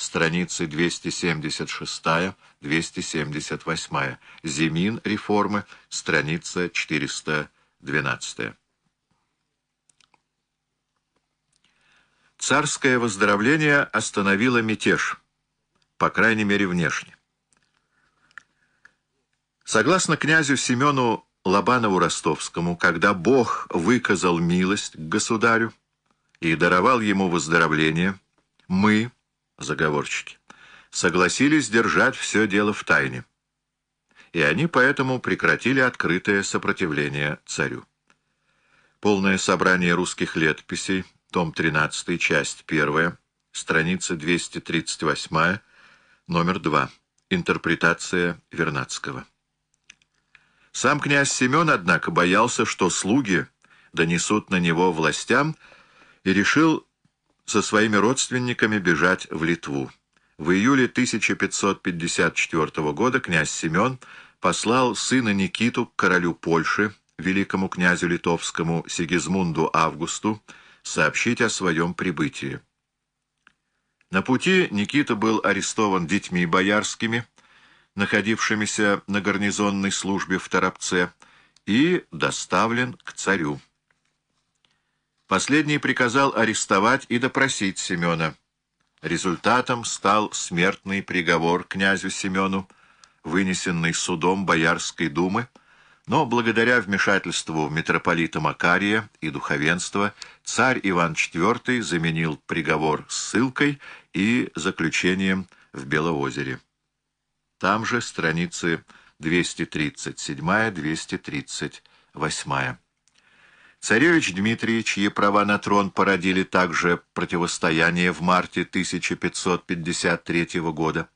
страницы 276-278. Зимин реформы, страница 412. Царское выздоровление остановило мятеж, по крайней мере внешне. Согласно князю Семену Лобанову-Ростовскому, когда Бог выказал милость к государю и даровал ему выздоровление, мы, заговорщики, согласились держать все дело в тайне. И они поэтому прекратили открытое сопротивление царю. Полное собрание русских летописей, том 13, часть 1, страница 238, номер 2, интерпретация Вернадского. Сам князь Семен, однако, боялся, что слуги донесут на него властям, и решил со своими родственниками бежать в Литву. В июле 1554 года князь Семен послал сына Никиту к королю Польши, великому князю литовскому Сигизмунду Августу, сообщить о своем прибытии. На пути Никита был арестован детьми боярскими, находившимися на гарнизонной службе в Торопце, и доставлен к царю. Последний приказал арестовать и допросить Семена. Результатом стал смертный приговор князю Семену, вынесенный судом Боярской думы, но благодаря вмешательству митрополита Макария и духовенства царь Иван IV заменил приговор ссылкой и заключением в Белоозере. Там же страницы 237-238. Царевич Дмитрий, чьи права на трон породили также противостояние в марте 1553 года,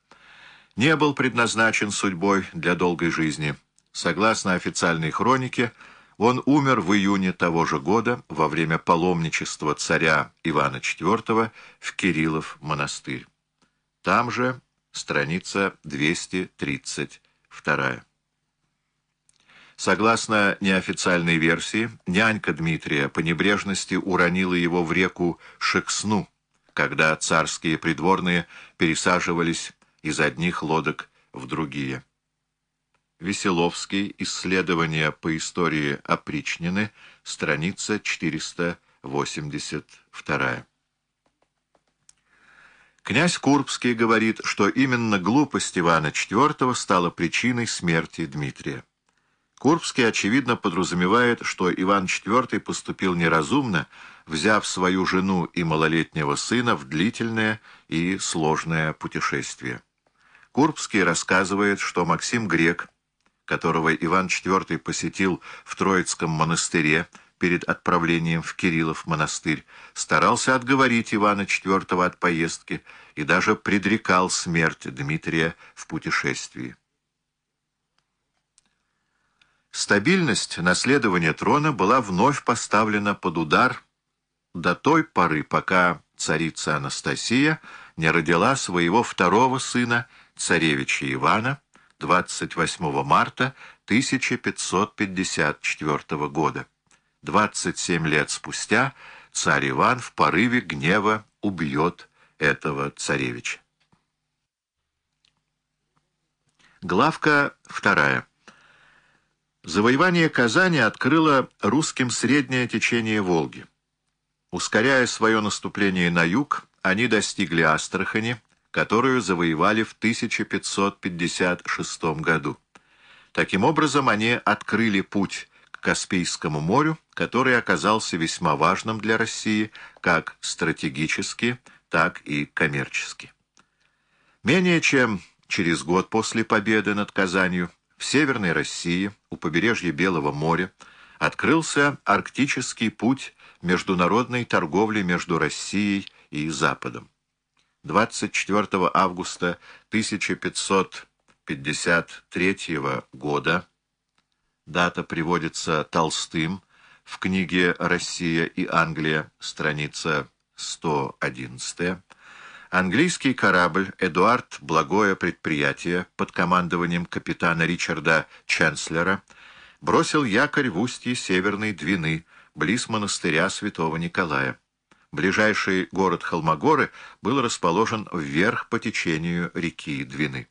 не был предназначен судьбой для долгой жизни. Согласно официальной хронике, он умер в июне того же года во время паломничества царя Ивана IV в Кириллов монастырь. Там же страница 232. Согласно неофициальной версии, нянька Дмитрия по небрежности уронила его в реку Шексну, когда царские придворные пересаживались из одних лодок в другие. Веселовский. Исследования по истории опричнины. Страница 482. Князь Курбский говорит, что именно глупость Ивана IV стала причиной смерти Дмитрия. Курбский, очевидно, подразумевает, что Иван IV поступил неразумно, взяв свою жену и малолетнего сына в длительное и сложное путешествие. Курбский рассказывает, что Максим Грек, которого Иван IV посетил в Троицком монастыре, перед отправлением в Кириллов монастырь, старался отговорить Ивана IV от поездки и даже предрекал смерть Дмитрия в путешествии. Стабильность наследования трона была вновь поставлена под удар до той поры, пока царица Анастасия не родила своего второго сына, царевича Ивана, 28 марта 1554 года. 27 лет спустя царь Иван в порыве гнева убьет этого царевича. Главка вторая. Завоевание Казани открыло русским среднее течение Волги. Ускоряя свое наступление на юг, они достигли Астрахани, которую завоевали в 1556 году. Таким образом, они открыли путь Каспийскому морю, который оказался весьма важным для России как стратегически, так и коммерчески. Менее чем через год после победы над Казанью в Северной России, у побережья Белого моря, открылся арктический путь международной торговли между Россией и Западом. 24 августа 1553 года Дата приводится Толстым в книге «Россия и Англия», страница 111. Английский корабль «Эдуард Благое предприятие» под командованием капитана Ричарда Ченслера бросил якорь в устье Северной Двины, близ монастыря святого Николая. Ближайший город Холмогоры был расположен вверх по течению реки Двины.